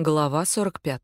Глава 45.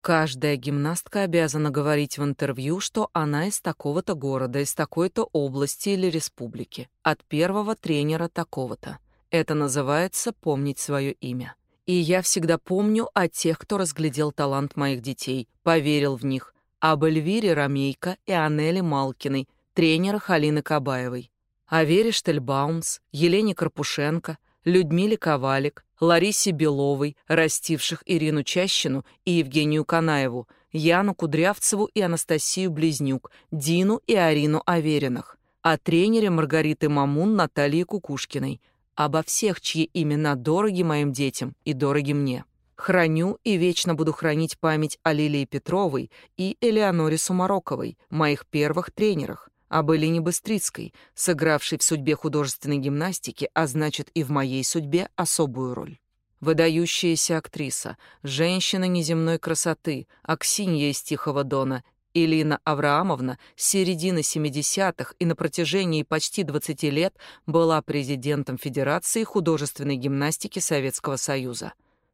Каждая гимнастка обязана говорить в интервью, что она из такого-то города, из такой-то области или республики, от первого тренера такого-то. Это называется помнить свое имя. И я всегда помню о тех, кто разглядел талант моих детей, поверил в них, об Эльвире Ромейко и Анеле Малкиной, тренерах Алины Кабаевой, о Вере Штельбаумс, Елене Карпушенко, Людмиле Ковалик, Ларисе Беловой, растивших Ирину Чащину и Евгению Канаеву, Яну Кудрявцеву и Анастасию Близнюк, Дину и Арину Аверинах, о тренере Маргариты Мамун Натальи Кукушкиной, обо всех, чьи имена дороги моим детям и дороги мне. Храню и вечно буду хранить память о Лилии Петровой и Элеоноре Сумароковой, моих первых тренерах, об Элине Быстрицкой, сыгравшей в судьбе художественной гимнастики, а значит и в моей судьбе особую роль. Выдающаяся актриса, женщина неземной красоты, Аксинья из Тихого Дона, Илина Авраамовна с середины 70-х и на протяжении почти 20 лет была президентом Федерации художественной гимнастики Советского Союза.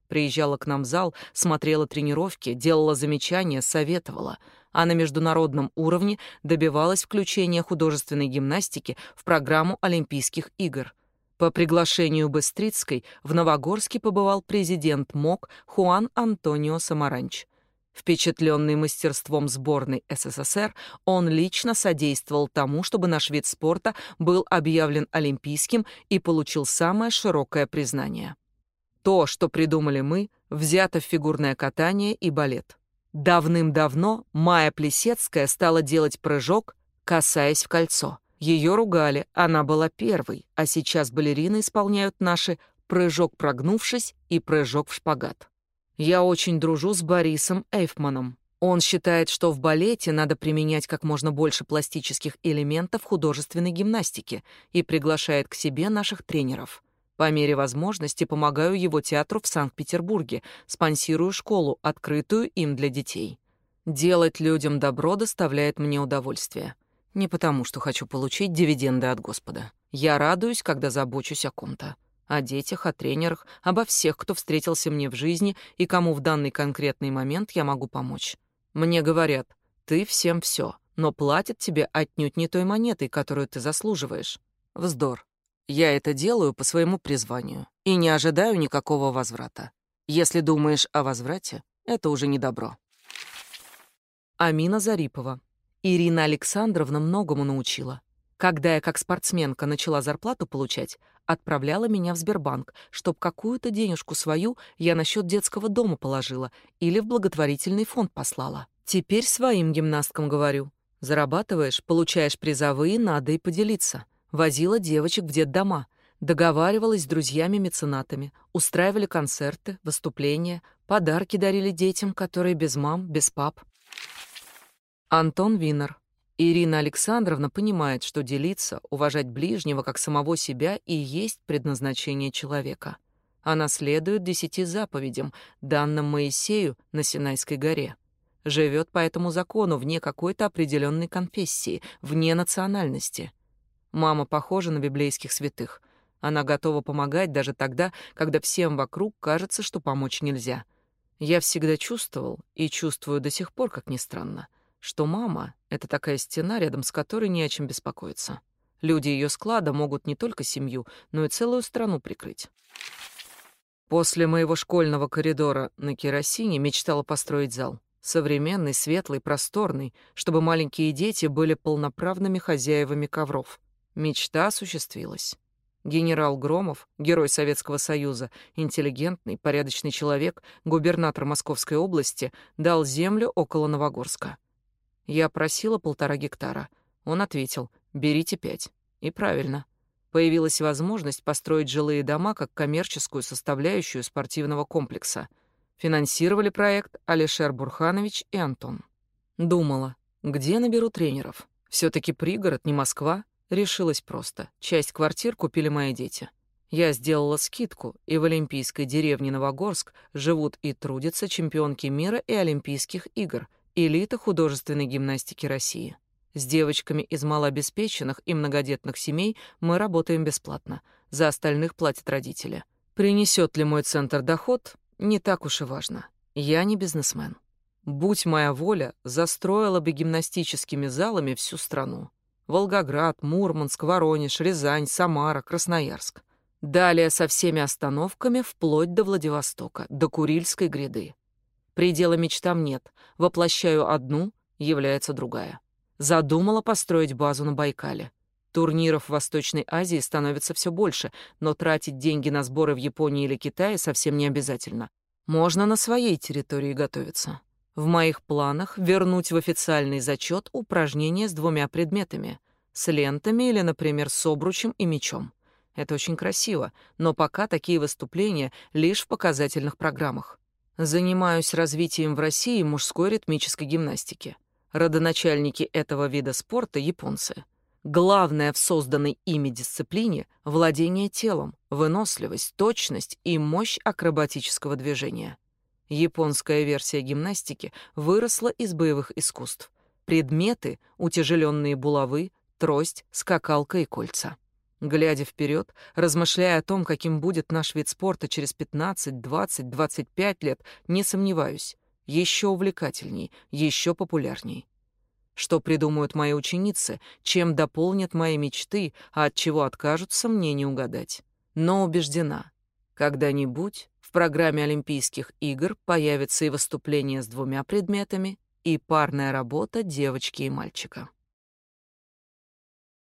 Приезжала к нам в зал, смотрела тренировки, делала замечания, советовала — а на международном уровне добивалась включения художественной гимнастики в программу Олимпийских игр. По приглашению Быстрицкой в Новогорске побывал президент МОК Хуан Антонио Самаранч. Впечатленный мастерством сборной СССР, он лично содействовал тому, чтобы наш вид спорта был объявлен олимпийским и получил самое широкое признание. То, что придумали мы, взято в фигурное катание и балет. Давным-давно Майя Плесецкая стала делать прыжок, касаясь в кольцо. Ее ругали, она была первой, а сейчас балерины исполняют наши «прыжок прогнувшись» и «прыжок в шпагат». Я очень дружу с Борисом Эйфманом. Он считает, что в балете надо применять как можно больше пластических элементов художественной гимнастики и приглашает к себе наших тренеров. По мере возможности помогаю его театру в Санкт-Петербурге, спонсирую школу, открытую им для детей. Делать людям добро доставляет мне удовольствие. Не потому, что хочу получить дивиденды от Господа. Я радуюсь, когда забочусь о ком-то. О детях, о тренерах, обо всех, кто встретился мне в жизни и кому в данный конкретный момент я могу помочь. Мне говорят, ты всем все, но платят тебе отнюдь не той монетой, которую ты заслуживаешь. Вздор. Я это делаю по своему призванию и не ожидаю никакого возврата. Если думаешь о возврате, это уже не добро. Амина Зарипова. Ирина Александровна многому научила. Когда я как спортсменка начала зарплату получать, отправляла меня в Сбербанк, чтоб какую-то денежку свою я на счет детского дома положила или в благотворительный фонд послала. Теперь своим гимнасткам говорю. Зарабатываешь, получаешь призовые, надо и поделиться возила девочек в детдома, договаривалась с друзьями-меценатами, устраивали концерты, выступления, подарки дарили детям, которые без мам, без пап. Антон Винер. Ирина Александровна понимает, что делиться, уважать ближнего как самого себя и есть предназначение человека. Она следует десяти заповедям, данным Моисею на Синайской горе. Живет по этому закону вне какой-то определенной конфессии, вне национальности. Мама похожа на библейских святых. Она готова помогать даже тогда, когда всем вокруг кажется, что помочь нельзя. Я всегда чувствовал и чувствую до сих пор, как ни странно, что мама — это такая стена, рядом с которой не о чем беспокоиться. Люди ее склада могут не только семью, но и целую страну прикрыть. После моего школьного коридора на керосине мечтала построить зал. Современный, светлый, просторный, чтобы маленькие дети были полноправными хозяевами ковров. Мечта осуществилась. Генерал Громов, герой Советского Союза, интеллигентный, порядочный человек, губернатор Московской области, дал землю около Новогорска. Я просила полтора гектара. Он ответил, берите пять. И правильно. Появилась возможность построить жилые дома как коммерческую составляющую спортивного комплекса. Финансировали проект Алишер Бурханович и Антон. Думала, где наберу тренеров? все таки пригород, не Москва. Решилась просто. Часть квартир купили мои дети. Я сделала скидку, и в Олимпийской деревне Новогорск живут и трудятся чемпионки мира и Олимпийских игр, элита художественной гимнастики России. С девочками из малообеспеченных и многодетных семей мы работаем бесплатно. За остальных платят родители. Принесет ли мой центр доход? не так уж и важно. Я не бизнесмен. Будь моя воля, застроила бы гимнастическими залами всю страну. Волгоград, Мурманск, Воронеж, Рязань, Самара, Красноярск. Далее со всеми остановками вплоть до Владивостока, до Курильской гряды. Предела мечтам нет. Воплощаю одну, является другая. Задумала построить базу на Байкале. Турниров в Восточной Азии становится все больше, но тратить деньги на сборы в Японии или Китае совсем не обязательно. Можно на своей территории готовиться. В моих планах вернуть в официальный зачет упражнения с двумя предметами — с лентами или, например, с обручем и мечом. Это очень красиво, но пока такие выступления лишь в показательных программах. Занимаюсь развитием в России мужской ритмической гимнастики. Родоначальники этого вида спорта — японцы. Главное в созданной ими дисциплине — владение телом, выносливость, точность и мощь акробатического движения. Японская версия гимнастики выросла из боевых искусств. Предметы — утяжеленные булавы, трость, скакалка и кольца. Глядя вперед, размышляя о том, каким будет наш вид спорта через 15, 20, 25 лет, не сомневаюсь, еще увлекательней, еще популярней. Что придумают мои ученицы, чем дополнят мои мечты, а от чего откажутся, мне не угадать. Но убеждена, когда-нибудь программе Олимпийских игр появится и выступление с двумя предметами, и парная работа девочки и мальчика.